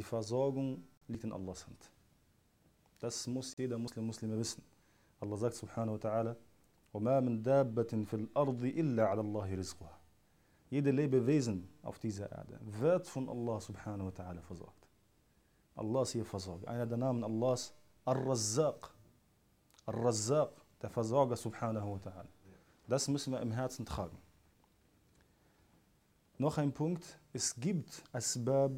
die Versorgung liegt in Allahs Hand. Das muss jeder Muslim, Muslime wissen. Allah sagt subhanahu wa ta'ala, وَمَا مِن دَابَّةٍ فِي الْأَرْضِ إِلَّا عَلَى اللَّهِ رِزْقُهَا Jede Lebewesen auf dieser Erde wird von Allah subhanahu wa ta'ala versorgt. Allah ist hier versorgt. Einer der Namen Allahs, Ar-Razzaq. Ar-Razzaq, der Versorger subhanahu wa ta'ala. Das müssen wir im Herzen tragen. Noch ein Punkt, es gibt Asbab,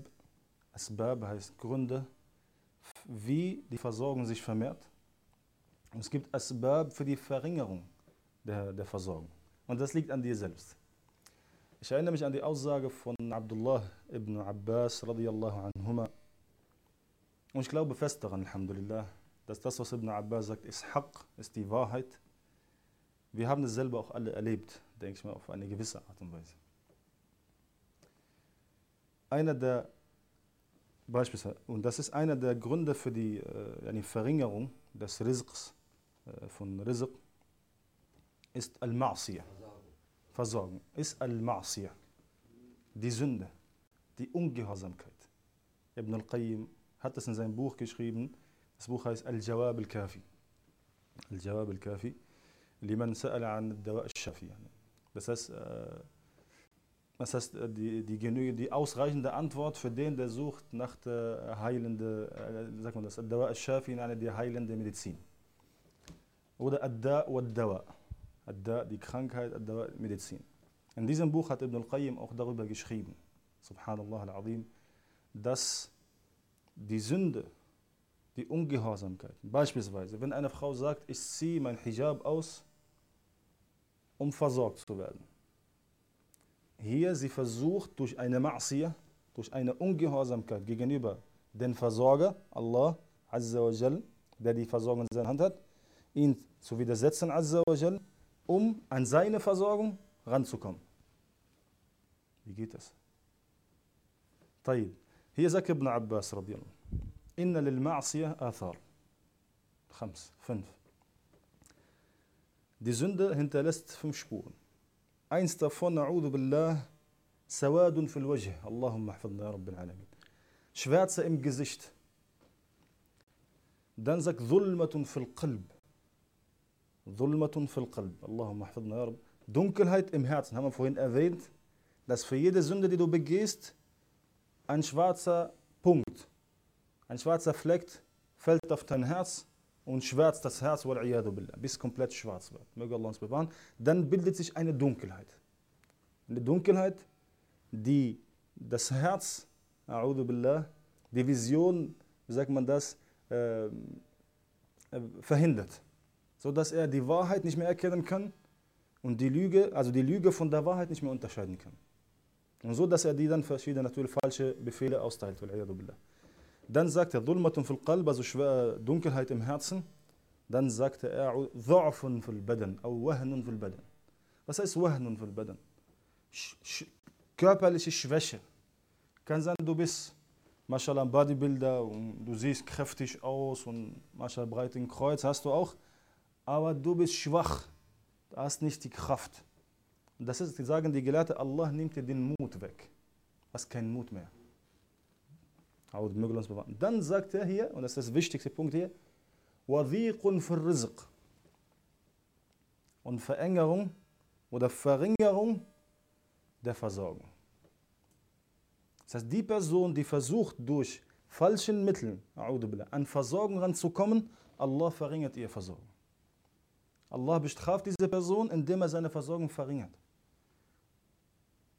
Asbab heißt Gründe, wie die Versorgung sich vermehrt. Und es gibt Asbab für die Verringerung der, der Versorgung. Und das liegt an dir selbst. Ich erinnere mich an die Aussage von Abdullah ibn Abbas radiyallahu anhuma. Und ich glaube fest daran, Alhamdulillah, dass das, was Ibn Abbas sagt, ist Haqq, ist die Wahrheit. Wir haben es selber auch alle erlebt, denke ich mal, auf eine gewisse Art und Weise. Einer der Beispiele, und das ist einer der Gründe für die, äh, die Verringerung des Rizqs, äh, von Rizq, ist Al-Ma'siyah. Versorgung. Ist Al-Ma'siyah. Die Sünde, die Ungehorsamkeit. Ibn al-Qayyim hat es in seinem Buch geschrieben. Das Buch heißt Al-Jawab al-Kafi. Al-Jawab al-Kafi. Liman sa'ala an dawa al-Shafi. Das heißt, äh, das heißt die, die, genüge, die ausreichende Antwort für den, der sucht nach der heilenden, äh, sagt man das, dawa al-Shafi, die heilende Medizin. Oder Ad-Da wa dawa Ad-Da, die Krankheit, Ad-Dawa, Medizin. In diesem Buch hat Ibn al-Qayyim auch darüber geschrieben, subhanallah al-Azim, dass die Sünde, die Ungehorsamkeit, beispielsweise, wenn eine Frau sagt, ich ziehe mein Hijab aus, um versorgt zu werden. Hier sie versucht durch eine Ma'siyah, durch eine Ungehorsamkeit gegenüber dem Versorger, Allah Azza wa Jal, der die Versorgung in seiner Hand hat, ihn zu widersetzen, Azza wa Jal, um an seine Versorgung ranzukommen. Wie geht das? طيب هي sagt ابن عباس رضي الله إن للمعصية آثار خمس fünf Die Sünde hinterlässt fünf Spuren. Eins davon, نعوذ بالله, سواد في الوجه. اللهم احفظنا يا رب العالمين. Schwärze im Gesicht. Dann sagt ظلمة في القلب. ظلمة في القلب. اللهم احفظنا يا رب. Dunkelheit im Herzen, haben wir vorhin erwähnt, dass für jede Sünde, die du begehst, ein schwarzer Punkt, ein schwarzer Fleck fällt auf dein Herz und schwärzt das Herz, billah, bis komplett schwarz wird. Möge Allah uns bewahren. Dann bildet sich eine Dunkelheit. Eine Dunkelheit, die das Herz, billah, die Vision, wie sagt man das, äh, verhindert. Sodass er die Wahrheit nicht mehr erkennen kann und die Lüge, also die Lüge von der Wahrheit nicht mehr unterscheiden kann. Und so, dass er die dann verschiedene natürlich falsche Befehle austeilt. Dann sagt er, Dhulmatun fil Qalb, also Dunkelheit im Herzen. Dann sagte er, Dha'fun fil Badan, au Wahnun fil Badan. Was heißt Wahnun fil Badan? Körperliche Schwäche. Kann sein, du bist, mashallah, Bodybuilder und du siehst kräftig aus und mashallah, breiten Kreuz hast du auch, aber du bist schwach. Du hast nicht die Kraft. Und das ist, sagen die Gelehrten, Allah nimmt dir den Mut weg. Du hast keinen Mut mehr. Dann sagt er hier, und das ist der wichtigste Punkt hier, وَذِيقٌ für Rizq. Und Verengerung oder Verringerung der Versorgung. Das heißt, die Person, die versucht durch falschen Mitteln an Versorgung ranzukommen, Allah verringert ihre Versorgung. Allah bestraft diese Person, indem er seine Versorgung verringert.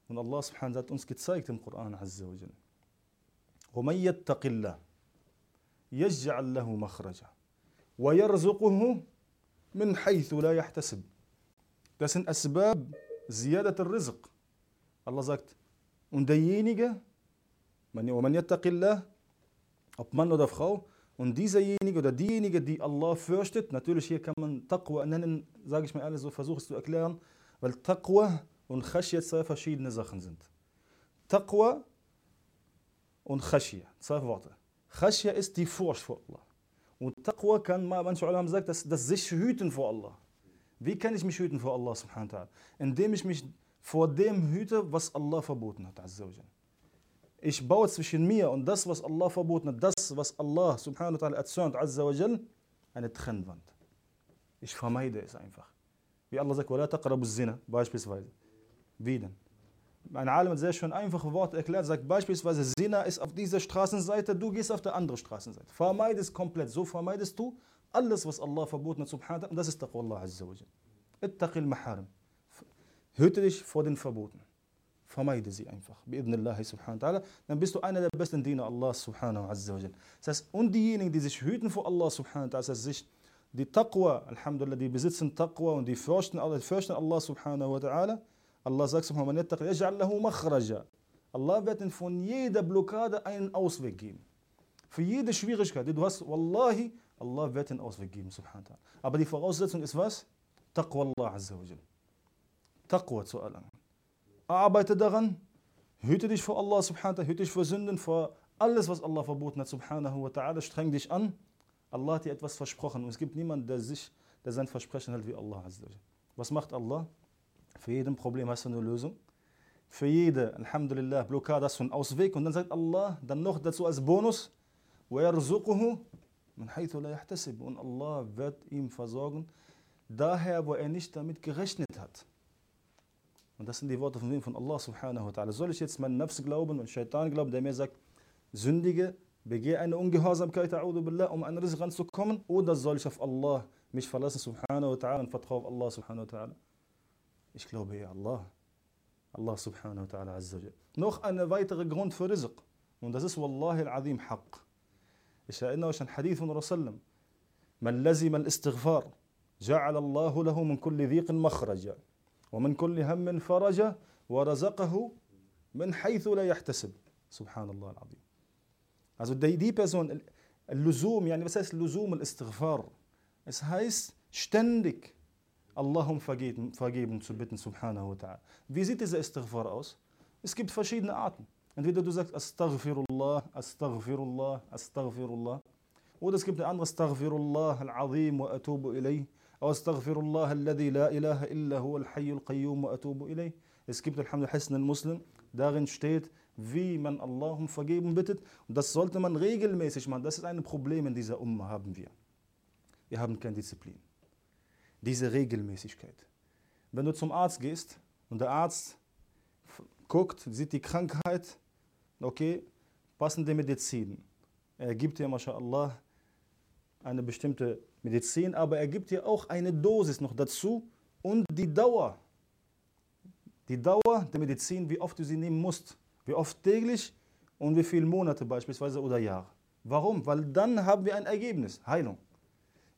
Und Allah subhanahu hat uns gezeigt im Koran Azza wa Jalla. ومن يتق الله يجعل له مخرجا ويرزقه من حيث لا يحتسب Das sind Asbab Ziyadat al-Rizq. Allah sagt, und derjenige, ومن يتق الله, ob Mann oder Frau, und dieserjenige oder diejenige, die Allah fürchtet, natürlich hier kann man Taqwa nennen, sage ich mir alles so, versuche es zu erklären, weil Taqwa und Khashya zwei verschiedene Sachen sind. Taqwa und Khashya, zwei Worte. Khashya ist die Furcht vor Allah. Und Taqwa kann, manche Ulama sagen, das, das sich hüten vor Allah. Wie kann ich mich hüten vor Allah subhanahu wa ta'ala? Indem ich mich vor dem hüte, was Allah verboten hat. ich baue zwischen mir und das, was Allah verboten hat, das, was Allah subhanahu wa ta'ala erzürnt, azza wa jal, eine Trennwand. Ich vermeide es einfach. Wie Allah sagt, وَلَا تَقْرَبُ الزِّنَا, beispielsweise. Wie denn? Ein Alim hat sehr schön einfache Worte erklärt, sagt beispielsweise, Zina ist auf dieser Straßenseite, du gehst auf der anderen Straßenseite. Vermeide es komplett. So vermeidest du alles, was Allah verboten hat, subhanahu und das ist Taqwa Allah azza wa Ittaqil maharim. Hüte dich vor den Verboten. Vermeide sie einfach. Bi'idnillahi subhanahu wa ta'ala. Dann bist du einer der besten Diener Allah subhanahu wa Das heißt, und diejenigen, die sich hüten vor Allah subhanahu wa das heißt, sich die Taqwa, Alhamdulillah, die besitzen Taqwa und die fürchten, fürchten Allah subhanahu wa ta'ala. Allah sagt wa ta'ala, Allah wird ihnen von jeder Blockade einen Ausweg geben. Für jede Schwierigkeit, die du hast, Wallahi, Allah wird einen Ausweg geben, subhanahu wa. Aber die Voraussetzung ist was? Taqwa Allah azza wa Taqwa zu erlangen. Arbeite daran, hüte dich vor Allah subhanahu wa ta'ala, hüte dich vor Sünden, vor alles, was Allah verboten hat, subhanahu wa ta'ala, streng dich an Allah hat dir etwas versprochen und es gibt niemanden, der sich, der sein Versprechen hält wie Allah. Was macht Allah? Für jedem Problem hast du eine Lösung. Für jede, Alhamdulillah, Blockade hast du einen Ausweg. Und dann sagt Allah, dann noch dazu als Bonus, und Allah wird ihm versorgen, daher, wo er nicht damit gerechnet hat. Und das sind die Worte von wem? Von Allah subhanahu wa ta'ala. Soll ich jetzt meinen Nafs glauben und Shaitan glauben, der mir sagt, sündige, begehe eine Ungehorsamkeit, um an Rizq ranzukommen, oder soll ich auf Allah mich verlassen, subhanahu wa ta'ala, und vertraue auf Allah, subhanahu wa ta'ala? Ich glaube ja Allah. Allah subhanahu wa ta'ala azza Noch ein weiterer Grund für Rizq. Und das ist Wallahi al-Azim Haqq. Ich erinnere euch an Hadith von Rasulullah. من لزم الاستغفار جعل الله له من كل ضيق مخرجا ومن كل هم فرجا ورزقه من حيث لا يحتسب سبحان الله العظيم Also die, die Person, Lusum, yani was heißt Lusum al-Istighfar? Es heißt ständig Allah um vergeben, vergeben zu bitten, subhanahu wa ta'ala. Wie sieht dieser Istighfar aus? Es gibt verschiedene Arten. Entweder du sagst Astaghfirullah, Astaghfirullah, Astaghfirullah. Oder es gibt eine andere Astaghfirullah al-Azim wa atubu ilayh. Oder Astaghfirullah alladhi la ilaha illa huwa al-Hayy al-Qayyum wa atubu ilayh. Es gibt Alhamdulillah Hassan al-Muslim. Darin steht, wie man Allah um Vergeben bittet. Und das sollte man regelmäßig machen. Das ist ein Problem in dieser Umma, haben wir. Wir haben keine Disziplin. Diese Regelmäßigkeit. Wenn du zum Arzt gehst und der Arzt guckt, sieht die Krankheit, okay, passende Medizin. Er gibt dir, mashallah, eine bestimmte Medizin, aber er gibt dir auch eine Dosis noch dazu und die Dauer. Die Dauer der Medizin, wie oft du sie nehmen musst. Wie oft täglich und wie viele Monate beispielsweise oder Jahre. Warum? Weil dann haben wir ein Ergebnis, Heilung.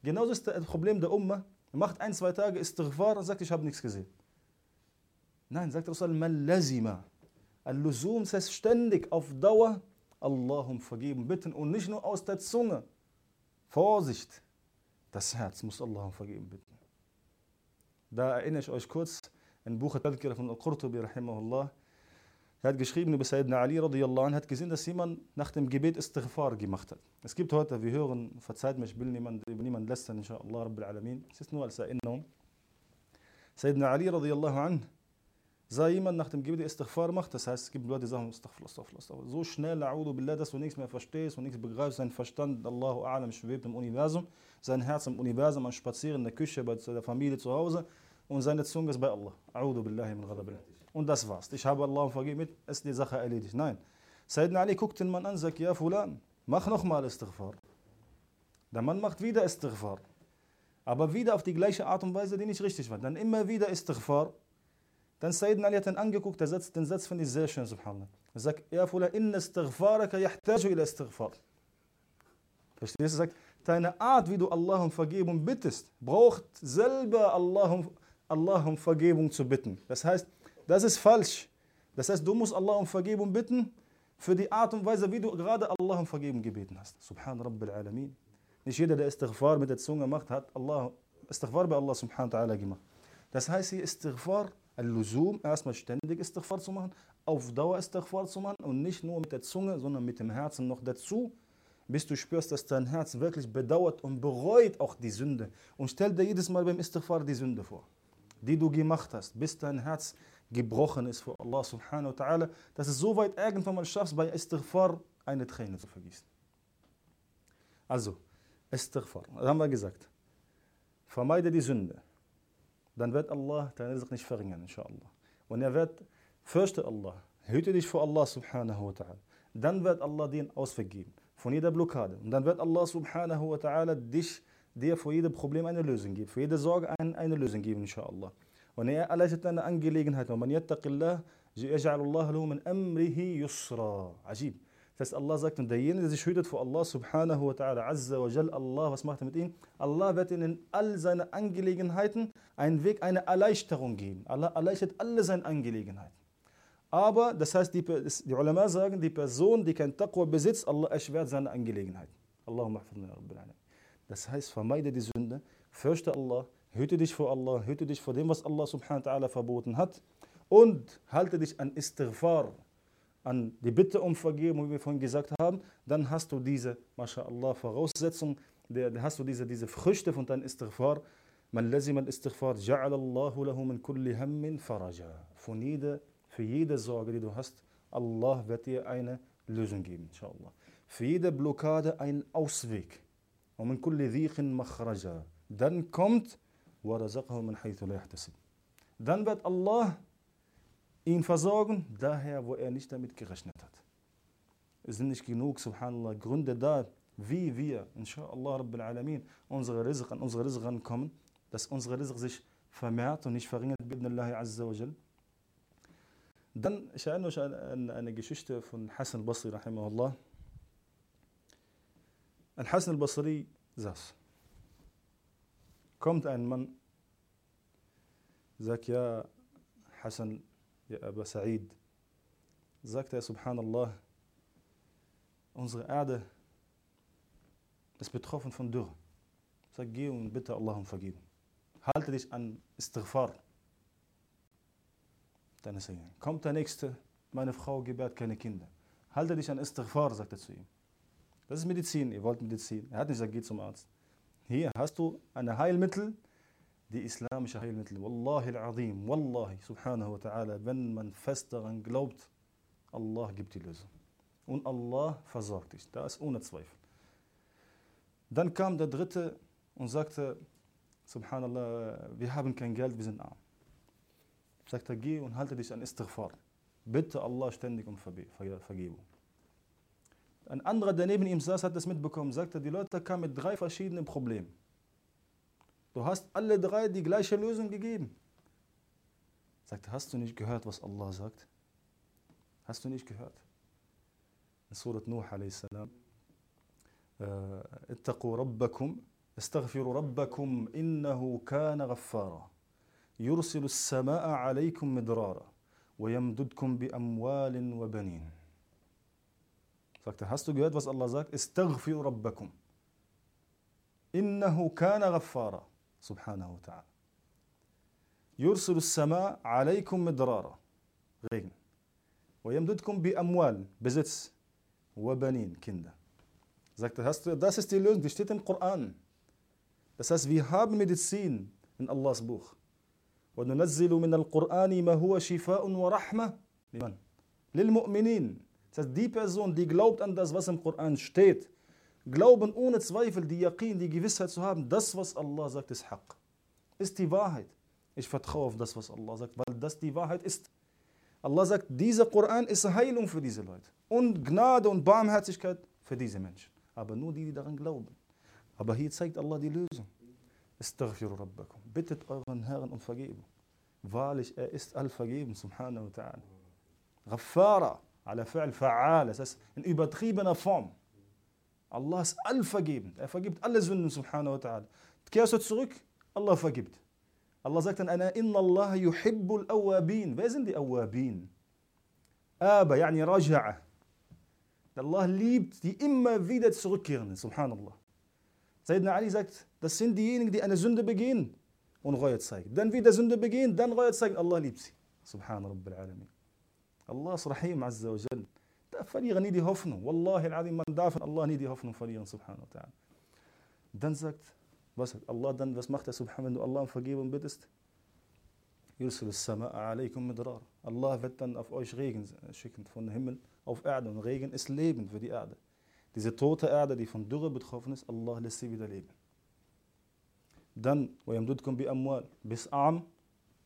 Genauso ist das Problem der Umma. Macht ein, zwei Tage Istighfar und sagt, ich habe nichts gesehen. Nein, sagt Rasul, man lazima. Al-Lusum, heißt ständig auf Dauer Allahum vergeben, bitten und nicht nur aus der Zunge. Vorsicht, das Herz muss Allahum vergeben, bitten. Da erinnere ich euch kurz ein Buch von Al-Qurtubi, rahimahullah. Er hat geschrieben über Sayyidina Ali radiallahu hat gesehen, dass jemand nach dem Gebet Istighfar gemacht hat. Es gibt heute, wir hören, verzeiht mir, ich will niemand, lästern, inshallah, Rabbil Alamin. Es ist nur als Erinnerung. Sayyidina Ali radiallahu anh sah jemand nach dem Gebet Istighfar macht, das heißt, es gibt Leute, die sagen, Astaghfirullah, Astaghfirullah, so schnell, A'udhu Billah, dass du nichts mehr verstehst und nichts begreifst, sein Verstand, Allahu A'lam, schwebt im Universum, sein Herz im Universum, man spaziert in der Küche, bei der Familie zu Hause und seine Zunge ist bei Allah. A'udhu Billahi min Ghadabillah und das war's. Ich habe Allah vergeben, ist die Sache erledigt. Nein. Sayyidina Ali guckt den Mann an, sagt, ja Fulan, mach nochmal Istighfar. Der Mann macht wieder Istighfar. Aber wieder auf die gleiche Art und Weise, die nicht richtig war. Dann immer wieder Istighfar. Dann Sayyidina Ali hat ihn angeguckt, der Satz, den Satz finde ich sehr schön, subhanallah. Er sagt, ja Fulan, inna istighfaraka yahtaju ila istighfar. Verstehst du? Er sagt, deine Art, wie du Allah um Vergebung bittest, braucht selber Allah um, Allah um Vergebung zu bitten. Das heißt, das ist falsch. Das heißt, du musst Allah um Vergebung bitten für die Art und Weise, wie du gerade Allah um Vergebung gebeten hast. Subhan Rabbil Alamin. Nicht jeder, der Istighfar mit der Zunge macht, hat Allah, Istighfar bei Allah subhanahu wa ta'ala gemacht. Das heißt hier Istighfar, Al-Luzum, erstmal ständig Istighfar zu machen, auf Dauer Istighfar zu machen und nicht nur mit der Zunge, sondern mit dem Herzen noch dazu, bis du spürst, dass dein Herz wirklich bedauert und bereut auch die Sünde. Und stell dir jedes Mal beim Istighfar die Sünde vor, die du gemacht hast, bis dein Herz gebrochen ist vor Allah subhanahu wa ta'ala, dass es so weit irgendwann mal schaffst, bei Istighfar eine Träne zu vergießen. Also, Istighfar, das haben wir gesagt. Vermeide die Sünde. Dann wird Allah deine Rizq nicht verringern, inshallah. Und er wird, fürchte Allah, hüte dich vor Allah subhanahu wa ta'ala. Dann wird Allah dir Ausweg geben von jeder Blockade. Und dann wird Allah subhanahu wa ta'ala dich, dir für jedes Problem eine Lösung geben, für jede Sorge eine, eine Lösung geben, inshallah. Und er erleichtert deine Angelegenheit. Und man yattaqillah, يجعل الله له من أمره يسرا. Ajib. Das heißt, Allah sagt, und derjenige, der sich hütet vor Allah subhanahu wa ta'ala, azza wa jal, Allah, was macht er mit ihm? Allah wird ihnen in all seine Angelegenheiten einen Weg, eine Erleichterung geben. Allah erleichtert alle seine Angelegenheiten. Aber, das heißt, die, die Ulama sagen, die Person, die kein Taqwa besitzt, Allah erschwert seine Angelegenheiten. Allahumma Das heißt, vermeide die Sünde, fürchte Allah, hüte dich vor Allah, hüte dich vor dem, was Allah subhanahu wa ta'ala verboten hat und halte dich an Istighfar, an die Bitte um Vergebung, wie wir vorhin gesagt haben, dann hast du diese, mashallah, Voraussetzung, dann hast du diese, diese Früchte von deinem Istighfar. Man lazim al-Istighfar, ja'alallahu lahu min kulli hammin faraja. Von jeder, für jede Sorge, die du hast, Allah wird dir eine Lösung geben, inshallah. Für jede Blockade einen Ausweg. Und min kulli dhiqin makhraja. Dann kommt, warazaqahu min haythu la yahtasib. Dann wird Allah ihn versorgen, daher, wo er nicht damit gerechnet hat. Es sind nicht genug, subhanallah, Gründe da, wie wir, inshallah, Rabbil Alamin, unsere Rizq, an unsere Rizq rankommen, dass unsere Rizq sich vermehrt und nicht verringert, bidnillahi azza wa jal. Dann, ich erinnere mich an eine Geschichte von Hassan al-Basri, rahimahullah. An Hassan al-Basri saß. Kommt ein Mann, sagt, ja, Hassan, ja Aba Sa'id, sagt er, subhanallah, unsere Erde ist betroffen von Dürre. Sag, geh und bitte Allah um Vergebung. Halte dich an Istighfar. Dann ist kommt der Nächste, meine Frau gebärt keine Kinder. Halte dich an Istighfar, sagt er zu ihm. Das ist Medizin, ihr wollt Medizin. Er hat nicht gesagt, geh zum Arzt. Hier hast du ein Heilmittel, die islamische Heilmittel. Wallahi al-Azim, Wallahi, subhanahu wa ta'ala, wenn man fest daran glaubt, Allah gibt die Lösung. Und Allah versorgt dich. Da ist ohne Zweifel. Dann kam der Dritte und sagte, subhanallah, wir haben kein Geld, wir sind arm. Sagte, geh und halte dich an Istighfar. Bitte Allah ständig um Vergebung. Ein anderer, der neben ihm saß, hat das mitbekommen, sagte, die Leute kamen mit drei verschiedenen Problemen. Du hast alle drei die gleiche Lösung gegeben. Sagt, hast du nicht gehört, was Allah sagt? Hast du nicht gehört? In Surat Nuh a.s. اتقوا ربكم استغفروا ربكم إنه كان غفارا يرسل السماء عليكم مدرارا ويمددكم بأموال وبنين Sagt er, hast du gehört, was Allah sagt? Istaghfiru rabbakum. Innahu kana ghaffara. Subhanahu wa ta'ala. Yursilu sama alaykum midrara. Regen. ويمددكم بأموال, Besitz. وبنين, Kinder. Sagt er, hast du, das ist die Lösung, die steht im Koran. Das heißt, wir haben Medizin in Allahs Buch. وننزل من القرآن ما هو شفاء ورحمة لمن؟ للمؤمنين. Das heißt, die Person, die glaubt an das, was im Koran steht, glauben ohne Zweifel, die Yaqin, die Gewissheit zu haben, das, was Allah sagt, ist Haqq. Ist die Wahrheit. Ich vertraue auf das, was Allah sagt, weil das die Wahrheit ist. Allah sagt, dieser Koran ist Heilung für diese Leute und Gnade und Barmherzigkeit für diese Menschen. Aber nur die, die daran glauben. Aber hier zeigt Allah die Lösung. Astaghfiru Rabbakum. Bittet euren Herrn um Vergebung. Wahrlich, er ist allvergeben, subhanahu wa ta'ala. Ghaffara. على فعل فعال أساس. انه يبتغيب أنا فوم الله سال فقيبن فقيبت. الله زن سبحانه وتعالى. تكاسو تسوك الله فقيبت. الله زكت أنا إن الله يحب الأوابين. بازن دي أوابين. آبا يعني رجع الله ليبت دي إما فيدا تسوك سبحان الله سيدنا علي زكت ده سن دي أنا زند بقين ونغيت سايك دان فيدا زند بقين دان غيت سايك الله ليبسي. سبحان رب العالمين. الله رحيم عز وجل. فريق نيدي هفنو والله العظيم من دافن الله نيدي هفنو فريق سبحانه وتعالى. دن زكت بس الله دن بس مخت سبحانه وتعالى الله فقيب بدست يرسل السماء عليكم مدرار الله فتن أف أوش غيغن شكن فون هيمل أوف أعدن غيغن إس ليبن في دي اعده ديزي توتا اعده دي فون دوغه بتخوفن الله لسي بيد ليبن. دن ويمددكم بأموال بس عم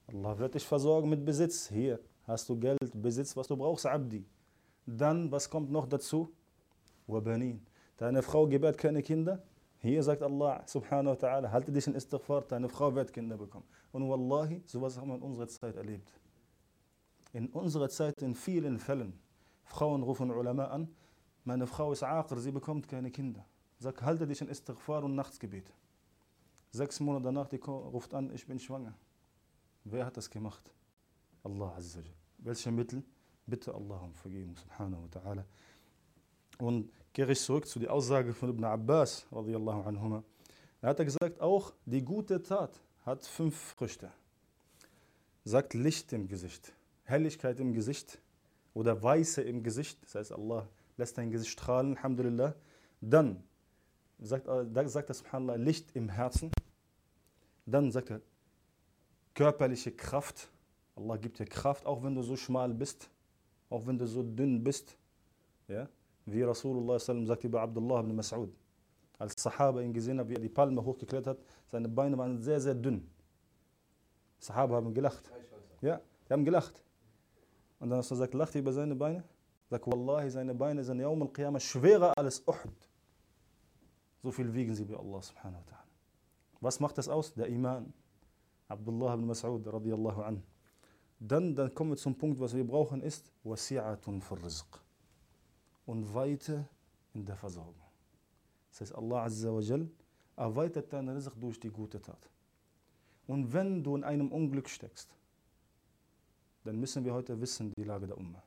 الله فتش فزوق مت بزيتس هي hast du Geld, Besitz, was du brauchst, Abdi. Dann, was kommt noch dazu? Wabanin. Deine Frau gebärt keine Kinder. Hier sagt Allah subhanahu wa ta'ala, halte dich in Istighfar, deine Frau wird Kinder bekommen. Und wallahi, sowas haben wir in unserer Zeit erlebt. In unserer Zeit in vielen Fällen. Frauen rufen Ulama an, meine Frau ist Aqr, sie bekommt keine Kinder. Sag, halte dich in Istighfar und Nachtsgebet. Sechs Monate danach, die ruft an, ich bin schwanger. Wer hat das gemacht? Allah Azzawajal. Welche Mittel? Bitte Allah um Vergebung, subhanahu wa ta'ala. Und kehre ich zurück zu der Aussage von Ibn Abbas, radiallahu anhuma. Er hat gesagt, auch die gute Tat hat fünf Früchte. Sagt Licht im Gesicht, Helligkeit im Gesicht oder Weiße im Gesicht. Das heißt, Allah lässt dein Gesicht strahlen, Alhamdulillah. Dann sagt, sagt er, subhanallah, Licht im Herzen. Dann sagt er, körperliche Kraft. Allah gibt dir Kraft, auch wenn du so schmal bist, auch wenn du so dünn bist. Ja? Wie Rasulullah sagt über Abdullah ibn Mas'ud. Als Sahaba ihn gesehen hat, wie er die Palme hochgeklettert hat, seine Beine waren sehr, sehr dünn. Sahaba haben gelacht. Ja, die haben gelacht. Und dann hast du gesagt, lacht über seine Beine? Sag, Wallahi, seine Beine sind Yawm al-Qiyamah schwerer als Uhud. So viel wiegen sie bei Allah subhanahu wa ta'ala. Was macht das aus? Der Iman. Abdullah ibn Mas'ud radiallahu an. Dann, dann kommen wir zum Punkt, was wir brauchen, ist wasi'atun Rizq. Und Weite in der Versorgung. Das heißt, Allah Azza wa Jal erweitert deinen Rizq durch die gute Tat. Und wenn du in einem Unglück steckst, dann müssen wir heute wissen, die Lage der Umma.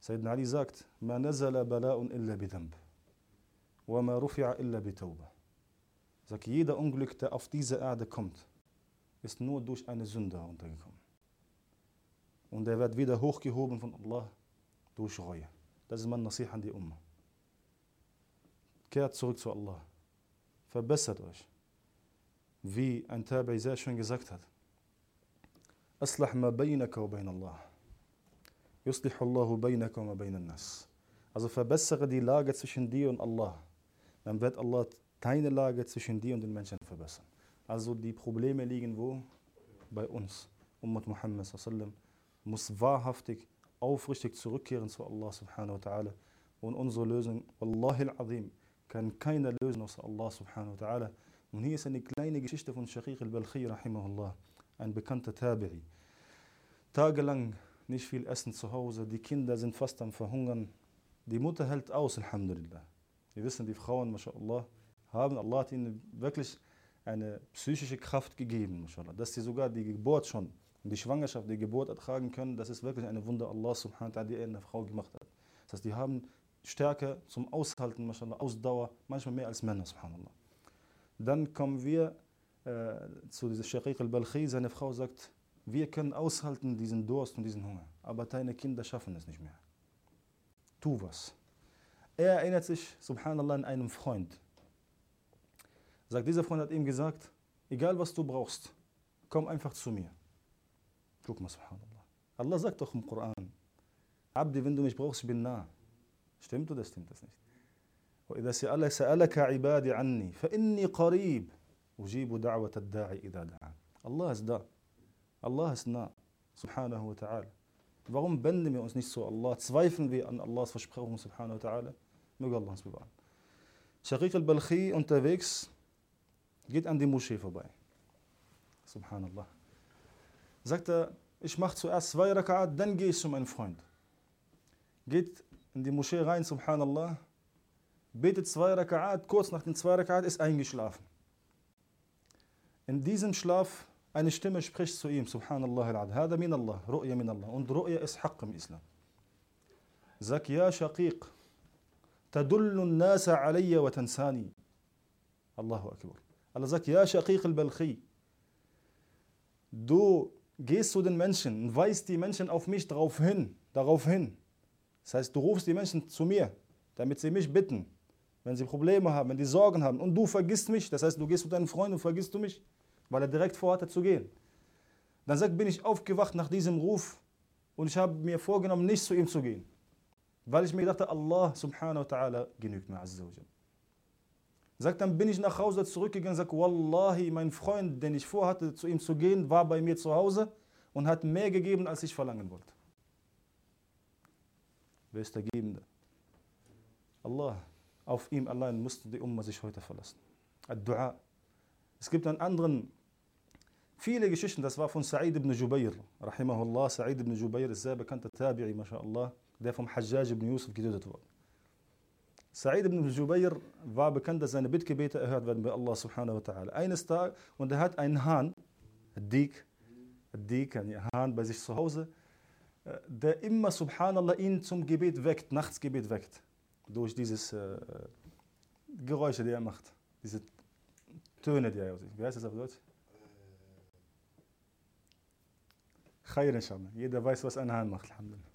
Sayyidina Ali sagt, nazala bala'un illa bidhamb. Wa ma rufi'a illa bitawbah. Sagt, jeder Unglück, der auf diese Erde kommt, ist nur durch eine Sünde heruntergekommen. Und er wird wieder hochgehoben von Allah durch Reue. Das ist mein Nasih an die Umma. Kehrt zurück zu Allah. Verbessert euch. Wie ein Tabi sehr schön gesagt hat. أصلح ما بينك وبين الله يصلح الله بينك وبين الناس Also verbessere die Lage zwischen dir und Allah. Dann wird Allah deine Lage zwischen dir und den Menschen verbessern. Also die Probleme liegen wo? Bei uns. Ummat Muhammad sallam muss wahrhaftig, aufrichtig zurückkehren zu Allah subhanahu wa ta'ala. Und unsere Lösung, Wallahi al-Azim, kann keiner lösen außer Allah subhanahu wa ta'ala. Und hier ist eine kleine Geschichte von Shaqiq al-Balkhi rahimahullah, ein bekannter Tabi'i. Tagelang nicht viel Essen zu Hause, die Kinder sind fast am Verhungern. Die Mutter hält aus, Alhamdulillah. Wir wissen, die Frauen, mashallah, haben Allah ihnen wirklich eine psychische Kraft gegeben, mashallah. Dass sie sogar die Geburt schon, die Schwangerschaft, die Geburt ertragen können, das ist wirklich eine Wunder Allah subhanahu wa ta'ala, die er in der Frau gemacht hat. Das heißt, die haben Stärke zum Aushalten, mashallah, Ausdauer, manchmal mehr als Männer, subhanallah. Dann kommen wir äh, zu dieser Shaqiq al-Balkhi, seine Frau sagt, wir können aushalten diesen Durst und diesen Hunger, aber deine Kinder schaffen es nicht mehr. Tu was. Er erinnert sich, subhanallah, an einen Freund. Sagt, dieser Freund hat ihm gesagt, egal was du brauchst, komm einfach zu mir. Guck mal, subhanallah. Allah sagt doch im Koran, Abdi, wenn du mich brauchst, ich bin nah. وإذا سألك عبادي عني فإني قريب أجيب دعوة الداعي إذا دعان. Allah ist nah, subhanahu wa ta'ala. Warum wenden wir uns nicht zu Allah? Zweifeln wir an Allahs Versprechung, subhanahu wa ta'ala? Möge Allah uns bewahren. Shaqiq al-Balkhi unterwegs geht an die Moschee vorbei. Subhanallah. Sagt er, ich mache zuerst zwei Raka'at, dann gehe ich zu meinem Freund. Geht in die Moschee rein, subhanallah, betet zwei Raka'at, kurz nach den zwei Raka'at ist eingeschlafen. In diesem Schlaf eine Stimme spricht zu ihm, Subhanallah al Hada min Allah, Ru'ya min Allah. Und Ru'ya ist Haqq im Islam. Sag, ja Shaqiq, تدل الناس علي وتنساني. Allahu Akbar. Allah sagt, ja Shaqiq al-Balkhi, du gehst zu den Menschen und weist die Menschen auf mich darauf hin, darauf hin. Das heißt, du rufst die Menschen zu mir, damit sie mich bitten, wenn sie Probleme haben, wenn die Sorgen haben. Und du vergisst mich, das heißt, du gehst zu deinen Freunden und vergisst du mich weil er direkt vorhatte zu gehen. Dann sagt, bin ich aufgewacht nach diesem Ruf und ich habe mir vorgenommen, nicht zu ihm zu gehen. Weil ich mir dachte, Allah subhanahu wa ta'ala genügt mir. Azza Sagt, dann bin ich nach Hause zurückgegangen und sage, Wallahi, mein Freund, den ich vorhatte, zu ihm zu gehen, war bei mir zu Hause und hat mehr gegeben, als ich verlangen wollte. Wer ist der Gebende? Allah. Auf ihm allein musste die Umma sich heute verlassen. Ad-Dua. Es gibt einen anderen, viele Geschichten, das war von Sa'id ibn Jubayr, rahimahullah. Sa'id ibn Jubayr ist sehr bekannter Tabi'i, mashallah, der vom Hajjaj ibn Yusuf getötet wurde. Sa'id ibn Jubayr war bekannt, dass seine Bittgebete erhört werden bei Allah subhanahu wa ta'ala. Eines Tages, und er hat einen Hahn, Dik, Dik, ein Hahn bei sich zu Hause, äh, der immer subhanallah ihn zum Gebet weckt, Nachtsgebet weckt. Durch dieses äh, Geräusche, die er macht. Diese Töne, die er Wie heißt das auf Deutsch? Khair inshallah. Jeder weiß, was ein Hahn macht, alhamdulillah.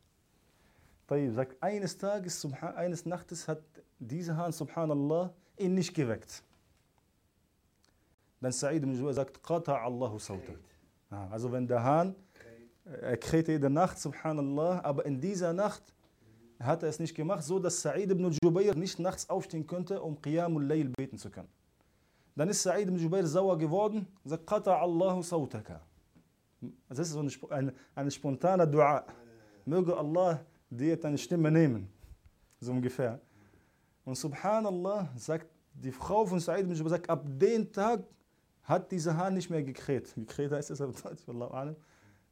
طيب, sagt, eines Tages, eines Nachtes hat dieser Hahn, subhanallah, ihn nicht geweckt. Dann Sa'id ibn Jubair sagt, Qata Allahu sawta. Also wenn der Hahn, er krähte jede Nacht, subhanallah, aber in dieser Nacht hat er es nicht gemacht, so dass Sa'id ibn Jubair nicht nachts aufstehen könnte, um Qiyamul Layl beten zu können. Dann ist Sa'id ibn Jubair sauer geworden sagt, Qata Allahu sawtaka. Das ist so eine, eine, eine spontane Dua. Möge Allah dir deine Stimme nehmen. So ungefähr. Und subhanallah, sagt die Frau von Sa'id ibn Jubair, sagt, ab dem Tag hat dieser Hahn nicht mehr gekräht. Gekräht heißt es auf Deutsch,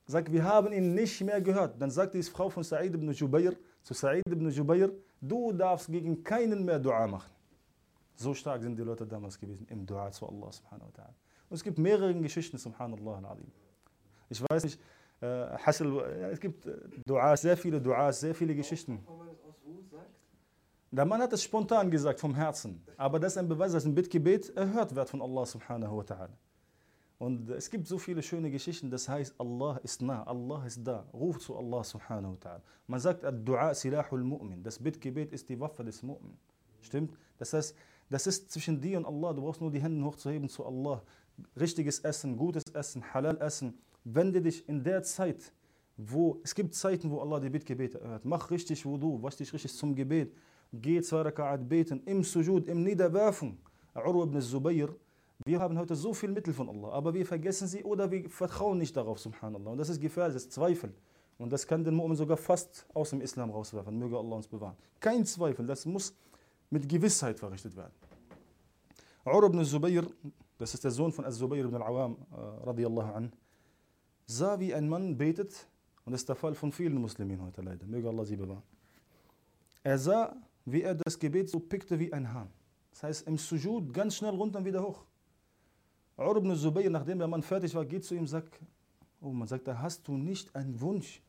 Sagt, wir haben ihn nicht mehr gehört. Dann sagt die Frau von Sa'id ibn Jubair zu Sa'id ibn Jubair, du darfst gegen keinen mehr Dua machen. So stark sind die Leute damals gewesen im Dua zu Allah subhanahu wa ta'ala. Und es gibt mehrere Geschichten, subhanallah al-Alim. Ich weiß nicht, äh, Hassel, es gibt äh, Dua, sehr viele Duas, sehr viele Geschichten. Der Mann hat es spontan gesagt, vom Herzen. Aber das ist ein Beweis, dass ein Bittgebet erhört wird von Allah subhanahu wa ta'ala. Und es gibt so viele schöne Geschichten, das heißt, Allah ist nah, Allah ist da. Ruf zu Allah subhanahu wa ta'ala. Man sagt, Ad-Du'a silahul mu'min. Das Bittgebet ist die Waffe des Mu'min. Stimmt? Das heißt, das ist zwischen dir und Allah. Du brauchst nur die Hände hochzuheben zu Allah. Richtiges Essen, gutes Essen, Halal Essen. Wende dich in der Zeit, wo es gibt Zeiten, wo Allah die Bittgebete erhört. Mach richtig Wudu, wasch dich richtig zum Gebet. Geh zwei Raka'at beten, im Sujud, im Niederwerfen. Urwa ibn Zubayr, wir haben heute so viel Mittel von Allah, aber wir vergessen sie oder wir vertrauen nicht darauf, subhanallah. Und das ist gefährlich, das ist Zweifel. Und das kann den Mu'min sogar fast aus dem Islam rauswerfen. Möge Allah uns bewahren. Kein Zweifel, das muss mit Gewissheit verrichtet werden. Urwa ibn Zubayr, das ist der Sohn von Az-Zubayr ibn al-Awam, an, sah, wie ein Mann betet, und das ist der Fall von vielen Muslimen heute leider. Möge Allah sie bewahren. Er sah, wie er das Gebet so pickte wie ein Hahn. Das heißt, im Sujud ganz schnell runter und wieder hoch. Ur ibn Zubayr, nachdem der Mann fertig war, geht zu ihm und sagt, oh, man sagt, da hast du nicht einen Wunsch,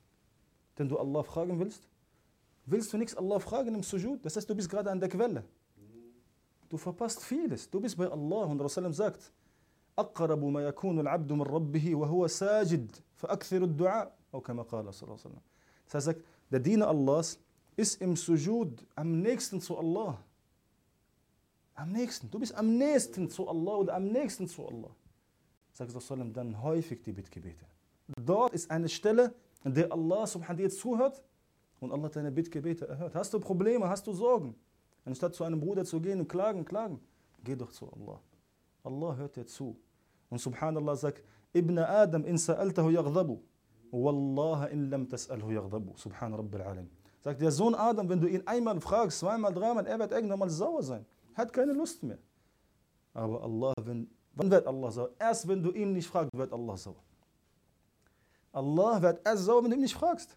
den du Allah fragen willst? Willst du nichts Allah fragen im Sujud? Das heißt, du bist gerade an der Quelle. Du verpasst vieles. Du bist bei Allah und Rasulullah sagt, أقرب ما يكون العبد من ربه وهو ساجد فأكثر الدعاء أو كما قال صلى الله عليه وسلم. Das heißt, der Diener Allahs ist im Sujud am nächsten zu Allah. Am nächsten. Du bist am nächsten zu Allah oder am nächsten zu Allah. Sagt Rasulullah dann häufig die Bittgebete. Dort ist eine Stelle, in der Allah subhanahu dir zuhört und Allah deine Bittgebete erhört. Hast du Probleme, hast du Sorgen? Anstatt zu einem Bruder zu gehen und klagen, klagen, geh doch zu Allah. Allah hört dir zu. Und subhanallah sagt, Ibn Adam in sa'altahu yaghdabu. Wallaha in lam tas'alhu yaghdabu. Subhan Rabbil Alam. Sagt der Sohn Adam, wenn du ihn einmal fragst, zweimal, dreimal, er wird irgendwann mal sauer sein. Hat keine Lust mehr. Aber Allah, wenn, wann wird Allah sauer? Erst wenn du ihn nicht fragst, wird Allah sauer. Allah wird erst sauer, wenn du ihn nicht fragst.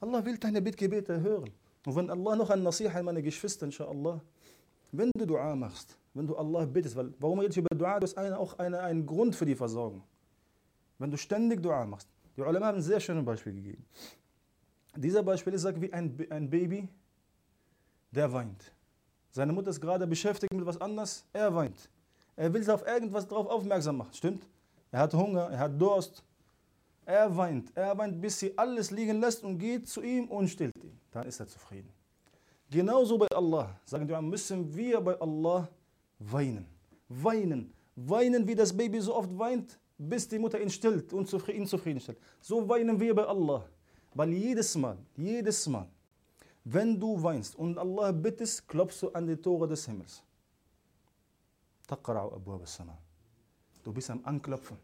Allah will deine Bittgebete hören. Und wenn Allah noch ein Nasiha an meine Geschwister, inshallah, wenn du Dua machst, wenn du Allah bittest, weil warum redest du über Dua? Du hast eine, auch eine, einen Grund für die Versorgung. Wenn du ständig Dua machst. Die Ulama haben ein sehr schönes Beispiel gegeben. Dieser Beispiel ist wie ein, ein Baby, der weint. Seine Mutter ist gerade beschäftigt mit was anderes, er weint. Er will auf irgendwas drauf aufmerksam machen, stimmt? Er hat Hunger, er hat Durst. Er weint, er weint, bis sie alles liegen lässt und geht zu ihm und stillt ihn. Dann ist er zufrieden. Genauso bei Allah, sagen wir, müssen wir bei Allah weinen. Weinen. Weinen, wie das Baby so oft weint, bis die Mutter ihn stillt und ihn zufriedenstellt. So weinen wir bei Allah. Weil jedes Mal, jedes Mal, wenn du weinst und Allah bittest, klopfst du an die Tore des Himmels. Du bist am Anklopfen.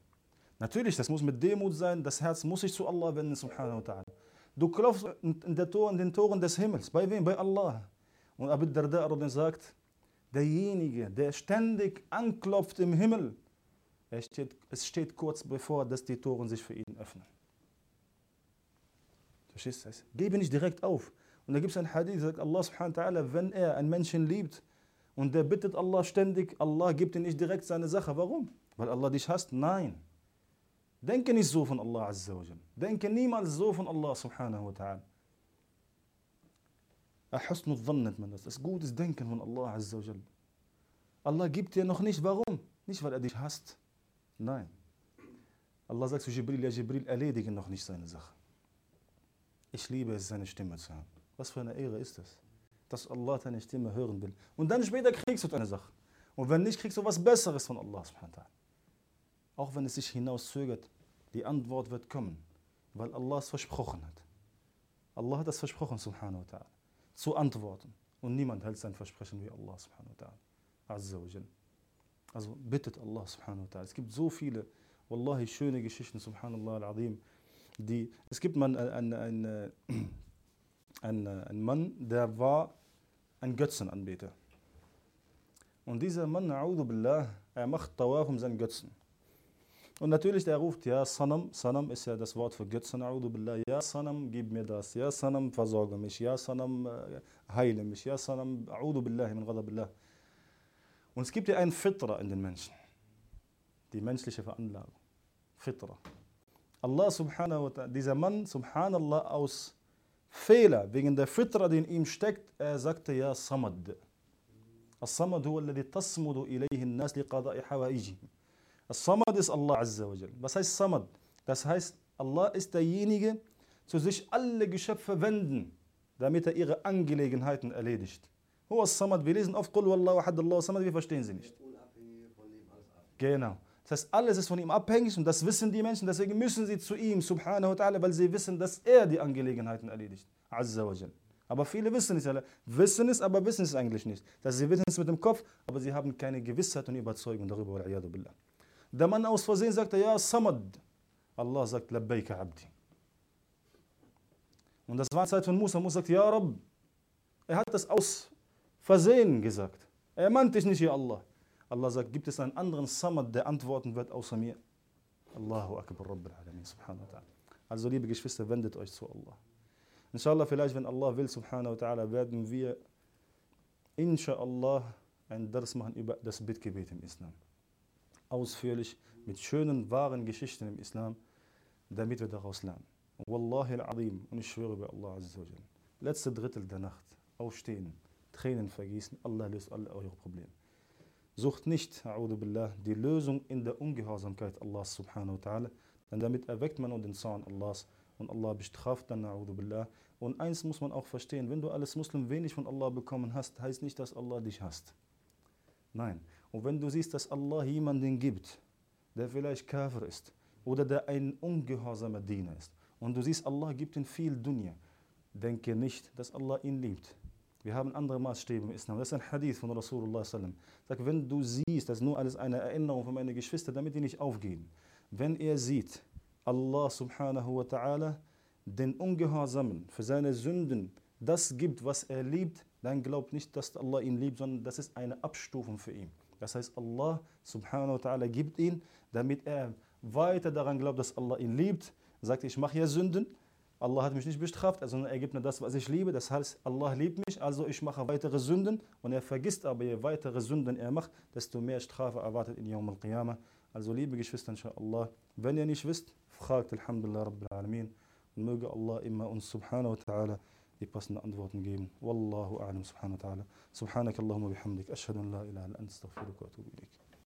Natürlich, das muss mit Demut sein, das Herz muss sich zu Allah wenden, subhanahu wa ta'ala. Du klopfst in den Toren des Himmels. Bei wem? Bei Allah. Und Abu Darda sagt, derjenige, der ständig anklopft im Himmel, steht, es steht kurz bevor, dass die Toren sich für ihn öffnen. Verstehst du das? Gebe nicht direkt auf. Und da gibt es ein Hadith, sagt Allah subhanahu wa ta'ala, wenn er einen Menschen liebt und der bittet Allah ständig, Allah gibt ihm nicht direkt seine Sache. Warum? Weil Allah dich hasst? Nein. Denke nicht so von Allah Azza wa Denke niemals so von Allah subhanahu wa ta'ala. Ahusnu dhann nennt man das. Das gutes Denken von Allah Azza wa Allah gibt dir noch nicht. Warum? Nicht, weil er dich hasst. Nein. Allah sagt zu Jibril, ja Jibril, erledige noch nicht seine Sache. Ich liebe es, seine Stimme zu hören. Was für eine Ehre ist das? Dass Allah deine Stimme hören will. Und dann später kriegst du deine Sache. Und wenn nicht, kriegst du was Besseres von Allah. Auch wenn es sich hinauszögert, die Antwort wird kommen, weil Allah es versprochen hat. Allah hat es versprochen, subhanahu wa ta'ala, zu antworten. Und niemand hält sein Versprechen wie Allah, subhanahu wa ta'ala. Also bittet Allah, subhanahu wa ta'ala. Es gibt so viele, wallahi, schöne Geschichten, subhanallah al-azim, die, es gibt man einen ein, ein, ein Mann, der war ein Götzenanbeter. Und dieser Mann, billah, er macht Tawaf um seinen Götzen. Und natürlich, der ruft, ja, Sanam, Sanam ist ja das Wort für Götzen, billah, ja, Sanam, gib mir das, ja, Sanam, versorge mich, ja, Sanam, äh, heile mich, ja, Sanam, billah, min billah. Und es gibt ja einen Fitra in den Menschen, die menschliche Veranlagung. Fitra. Allah subhanahu wa ta'ala, dieser Mann, subhanallah, aus Fehler, wegen der Fitra, die in ihm steckt, er sagte ja Samad. الصمد هو الذي تصمد إليه الناس لقضاء حوائجهم. Samad ist Allah Azza wa Was heißt Samad? Das heißt, Allah ist derjenige, zu sich alle Geschöpfe wenden, damit er ihre Angelegenheiten erledigt. Huwa Samad, wir lesen oft Qul Wallahu Ahad Allah Samad, wir verstehen sie nicht. Genau. Das heißt, alles ist von ihm abhängig und das wissen die Menschen, deswegen müssen sie zu ihm, subhanahu wa ta'ala, weil sie wissen, dass er die Angelegenheiten erledigt. Azza wa Aber viele wissen es, wissen es, aber wissen es eigentlich nicht. Dass sie wissen es mit dem Kopf, aber sie haben keine Gewissheit und Überzeugung darüber. Der Mann aus Versehen sagte, ja, Samad. Allah sagt, Labbaika Abdi. Und das war Zeit von Musa. Musa sagt, ja, Rabb. Er hat das aus Versehen gesagt. Er meint dich nicht, ja Allah. Allah sagt, gibt es einen anderen Samad, der antworten wird außer mir? Allahu Akbar Rabbil Alamin, subhanahu wa ta'ala. Also, liebe Geschwister, wendet euch zu Allah. Inshallah, vielleicht, wenn Allah will, subhanahu wa ta'ala, werden wir, inshallah, ein Dars machen über das Bittgebet im Islam. Ausführlich, mit schönen, wahren Geschichten im Islam, damit wir daraus lernen. Wallahi al-Azim, und ich schwöre bei Allah Azza letzte Drittel der Nacht, aufstehen, Tränen vergießen, Allah löst alle eure Probleme. Sucht nicht, billah, die Lösung in der Ungehorsamkeit Allahs subhanahu wa ta'ala, denn damit erweckt man den Zorn Allahs und Allah bestraft dann, billah. Und eins muss man auch verstehen, wenn du als Muslim wenig von Allah bekommen hast, heißt nicht, dass Allah dich hasst. Nein. Und wenn du siehst, dass Allah jemanden gibt, der vielleicht Kafir ist oder der ein ungehorsamer Diener ist, und du siehst, Allah gibt ihm viel Dunya, denke nicht, dass Allah ihn liebt. Wir haben andere Maßstäbe im Islam. Das ist ein Hadith von Rasulullah. Sagt, wenn du siehst, das ist nur alles eine Erinnerung von meinen Geschwistern, damit die nicht aufgehen. Wenn er sieht, Allah subhanahu wa ta'ala den Ungehorsamen für seine Sünden das gibt, was er liebt, dann glaubt nicht, dass Allah ihn liebt, sondern das ist eine Abstufung für ihn. Das heißt, Allah subhanahu wa ta'ala gibt ihn, damit er weiter daran glaubt, dass Allah ihn liebt. Sagt, ich mache ja Sünden, Allah hat mich nicht bestraft, sondern er gibt mir das, was ich liebe. Das heißt, Allah liebt mich, also ich mache weitere Sünden. Und er vergisst aber, je weitere Sünden er macht, desto mehr Strafe erwartet in Yawm al-Qiyamah. Also liebe Geschwister, inshallah, wenn ihr nicht wisst, fragt Alhamdulillah Rabbil Alamin. Und möge Allah immer uns subhanahu wa ta'ala die passenden Antworten geben. Wallahu a'lam subhanahu wa ta'ala. Subhanak Allahumma bihamdik. Ashhadu an la ilaha illa anta astaghfiruka wa atubu ilayk.